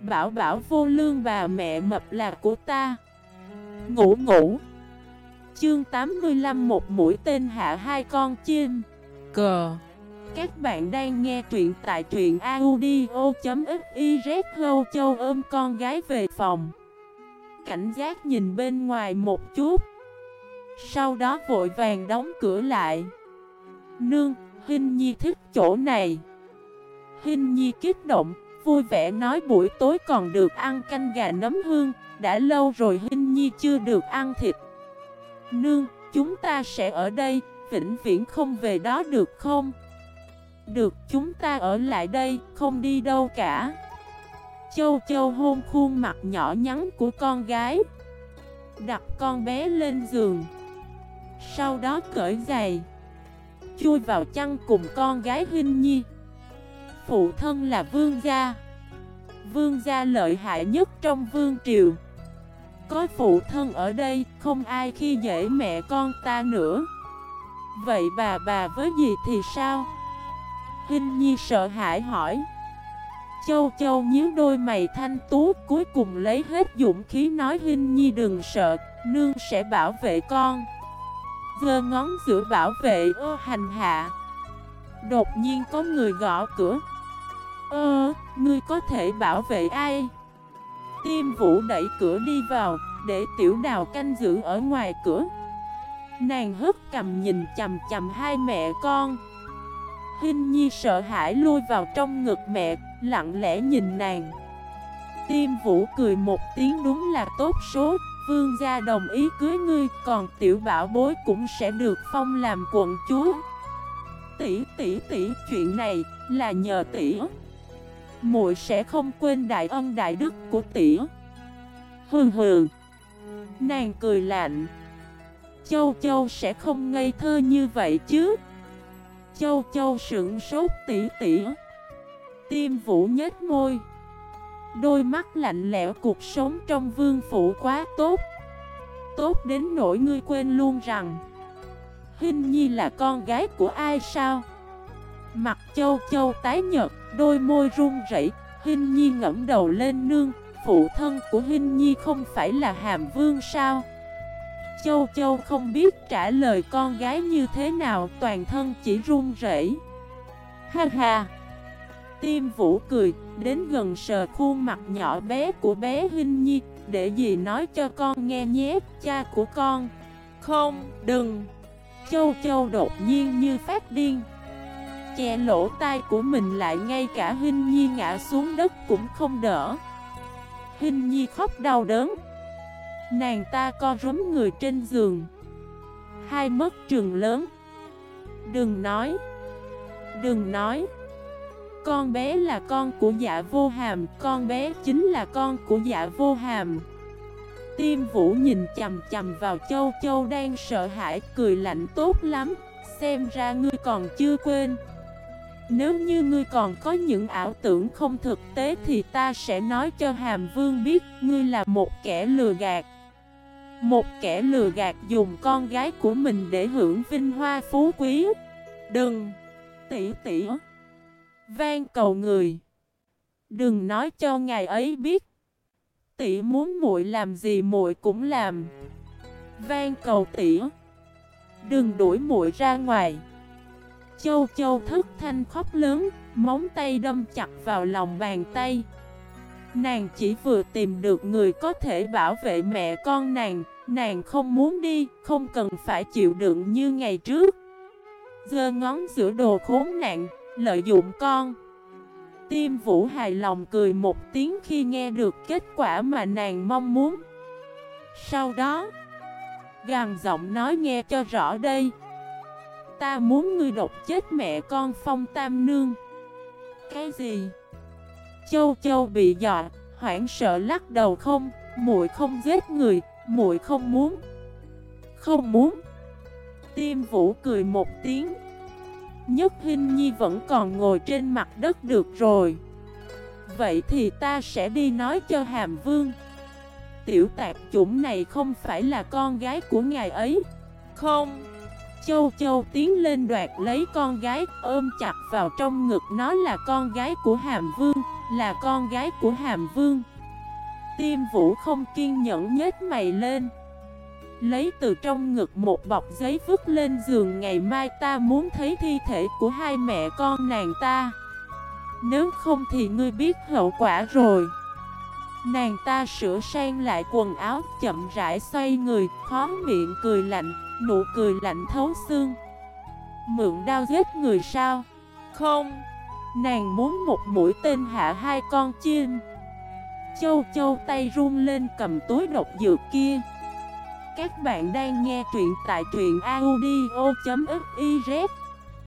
Bảo bảo vô lương bà mẹ mập là của ta. Ngủ ngủ. Chương 85 một mũi tên hạ hai con chim. Cờ. Các bạn đang nghe truyện tại truyện audio.xyz Hâu châu ôm con gái về phòng. Cảnh giác nhìn bên ngoài một chút. Sau đó vội vàng đóng cửa lại. Nương, Hinh Nhi thích chỗ này. Hinh Nhi kích động vui vẻ nói buổi tối còn được ăn canh gà nấm hương, đã lâu rồi Hinh Nhi chưa được ăn thịt. Nương, chúng ta sẽ ở đây, vĩnh viễn không về đó được không? Được, chúng ta ở lại đây, không đi đâu cả. Châu Châu hôn khuôn mặt nhỏ nhắn của con gái. Đặt con bé lên giường. Sau đó cởi giày. Chui vào chăn cùng con gái Hinh Nhi. Phụ thân là vương gia. Vương gia lợi hại nhất trong vương triều. Có phụ thân ở đây, Không ai khi dễ mẹ con ta nữa. Vậy bà bà với gì thì sao? Hinh Nhi sợ hãi hỏi. Châu Châu nhíu đôi mày thanh tú, Cuối cùng lấy hết dũng khí nói Hinh Nhi đừng sợ, Nương sẽ bảo vệ con. Giơ ngón giữa bảo vệ, ơ, hành hạ. Đột nhiên có người gõ cửa. Ơ, ngươi có thể bảo vệ ai? Tiêm vũ đẩy cửa đi vào, để tiểu đào canh giữ ở ngoài cửa. Nàng hất cầm nhìn chầm chầm hai mẹ con. Hinh Nhi sợ hãi lui vào trong ngực mẹ, lặng lẽ nhìn nàng. Tiêm vũ cười một tiếng đúng là tốt số, vương gia đồng ý cưới ngươi, còn tiểu bảo bối cũng sẽ được phong làm quận chúa. Tỷ tỷ tỷ chuyện này là nhờ tỷ muội sẽ không quên đại ân đại đức của tỷ. Hừ hừ. Nàng cười lạnh. Châu Châu sẽ không ngây thơ như vậy chứ. Châu Châu sững sốt tỉ tỉ. tim vũ nhếch môi. Đôi mắt lạnh lẽo cuộc sống trong vương phủ quá tốt. Tốt đến nỗi ngươi quên luôn rằng, Hinh Nhi là con gái của ai sao? Mặt châu châu tái nhợt đôi môi run rẩy, Hinh Nhi ngẫm đầu lên nương, phụ thân của Hinh Nhi không phải là Hàm Vương sao? Châu Châu không biết trả lời con gái như thế nào, toàn thân chỉ run rẩy. Ha ha! Tim Vũ cười, đến gần sờ khuôn mặt nhỏ bé của bé Hinh Nhi, để gì nói cho con nghe nhé, cha của con. Không, đừng! Châu Châu đột nhiên như phát điên che lỗ tai của mình lại ngay cả Hinh Nhi ngã xuống đất cũng không đỡ. Hinh Nhi khóc đau đớn. Nàng ta co rúm người trên giường. Hai mất trường lớn. Đừng nói. Đừng nói. Con bé là con của dạ vô hàm, Con bé chính là con của dạ vô hàm. Tiêm vũ nhìn chầm chầm vào châu châu đang sợ hãi, Cười lạnh tốt lắm. Xem ra ngươi còn chưa quên nếu như ngươi còn có những ảo tưởng không thực tế thì ta sẽ nói cho Hàm Vương biết, ngươi là một kẻ lừa gạt. Một kẻ lừa gạt dùng con gái của mình để hưởng vinh hoa phú quý. Đừng! Tỷ tỷ! Vang cầu người! Đừng nói cho ngài ấy biết. Tỷ muốn muội làm gì muội cũng làm. Vang cầu tỷ! Đừng đuổi muội ra ngoài. Châu châu thức thanh khóc lớn, móng tay đâm chặt vào lòng bàn tay. Nàng chỉ vừa tìm được người có thể bảo vệ mẹ con nàng, nàng không muốn đi, không cần phải chịu đựng như ngày trước. Giơ ngón giữa đồ khốn nạn, lợi dụng con. Tiêm vũ hài lòng cười một tiếng khi nghe được kết quả mà nàng mong muốn. Sau đó, gàng giọng nói nghe cho rõ đây. Ta muốn ngươi độc chết mẹ con phong tam nương. Cái gì? Châu châu bị dọa, Hoảng sợ lắc đầu không, muội không giết người, muội không muốn. Không muốn. Tiêm vũ cười một tiếng. Nhất Hinh Nhi vẫn còn ngồi trên mặt đất được rồi. Vậy thì ta sẽ đi nói cho Hàm Vương. Tiểu tạp chủng này không phải là con gái của ngài ấy. Không. Châu Châu tiến lên đoạt lấy con gái ôm chặt vào trong ngực nó là con gái của Hàm Vương, là con gái của Hàm Vương. Tiêm Vũ không kiên nhẫn nhếch mày lên. Lấy từ trong ngực một bọc giấy vứt lên giường ngày mai ta muốn thấy thi thể của hai mẹ con nàng ta. Nếu không thì ngươi biết hậu quả rồi. Nàng ta sửa sang lại quần áo chậm rãi xoay người, khó miệng cười lạnh, nụ cười lạnh thấu xương. Mượn đao giết người sao? Không, nàng muốn một mũi tên hạ hai con chim. Châu châu tay run lên cầm túi độc dược kia. Các bạn đang nghe truyện tại truyện audio.fif